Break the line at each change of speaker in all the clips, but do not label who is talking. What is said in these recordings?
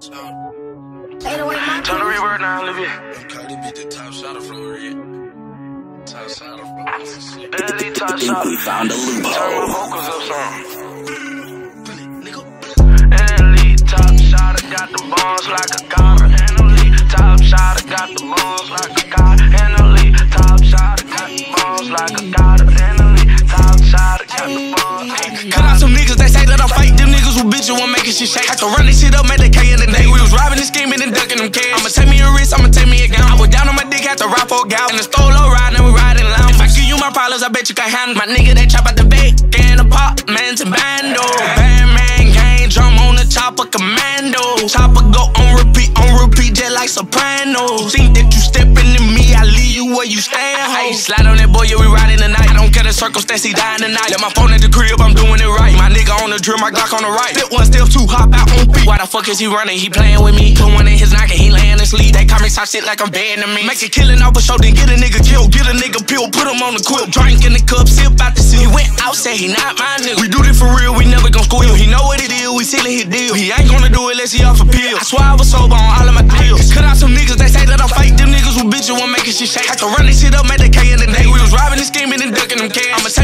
Turn the reverb now, Olivia.
Cardi be the top shot of Florida. Top shot of Florida.
Deadly top shot.
We found a
Turn my vocals up some. Elite top shot, got the bones like a god. And elite top shot, got the bones like a god.
Niggas, they say that I'm fake. Them niggas who bitch and want making shit shake. Had to run this shit up, made the K in the day. We was robbing and scheming and ducking them cash. I'ma take me a risk, I'ma take me a gown. I was down on my dick, had to ride for a gal. In the store low ride, and we riding loud. If I give you my problems, I bet you can handle. My nigga, they chop out the bait, and man, to bando. Batman gang, drum on the chopper, commando. Chopper go on repeat, on repeat, just like Sopranos. Think that you stepping to me, I leave you where you stand. Hey, slide on that boy, yeah, we the circumstance, he dying tonight. Let my phone at the crib, I'm doing it right. My nigga on the drill, my Glock on the right. Fit one step two, hop out on beat. Why the fuck is he running? He playing with me. Put one in his knocker, he laying asleep. They call me shit like I'm bad to me. Make a killing off a show, then get a nigga killed. Get a nigga pill, put him on the quilt. Drink in the cup, sip out the seal. He went out, said he not my nigga. We do this for real, we never gon' squeal. He know what it is, we sealing his deal. He ain't gonna do it unless he off a pill. I swear I was sober on all of my deals. Cut out some niggas, they say that I'm fake. Them niggas who bitch and want making shit shake. Had to run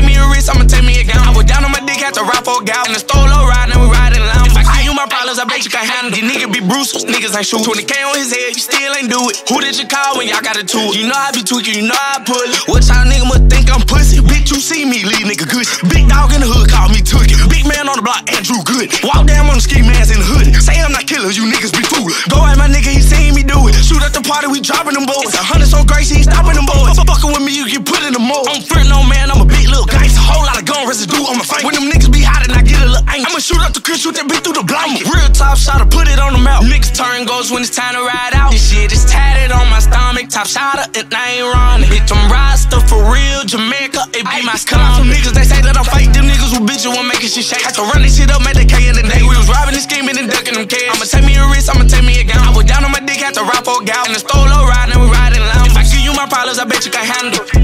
me a risk, I'ma take me a gown. I was down on my dick, had to ride for a gal. In the store ride, and we riding loud. If I give you my problems, I bet you can't handle. These niggas be bruised, niggas ain't shoot. 20k on his head, you still ain't do it. Who did you call when y'all got a tool? You know I be tweaking, you know I pull it. What y'all nigga must think I'm pussy? Bitch, you see me, lead nigga good. Big dog in the hood, call me Tookie. Big man on the block, Andrew Good. Walk down on the ski mans in the hood. Say I'm not killers, you niggas be fooling. Go at my nigga, he seen me do it. Shoot at the party, we dropping them. A hundred shoot up the crib, shoot that bitch through the blanket. Real top shot, I put it on the mouth. Niggas turn goes when it's time to ride out. This shit is tatted on my stomach. Top shot, and I ain't running. Hit them roster for real, Jamaica. It be my cut out some niggas, they say that I'm fake. Them niggas who bitch and want making shit shake. Had to run this shit up, made the K in the day. We was robbing and scheming and ducking them cash. I'ma take me a risk, I'ma take me a gown. I was down on my dick, had to ride for a. In the store low ride, and we riding loud. If I give you my problems, I bet you can handle.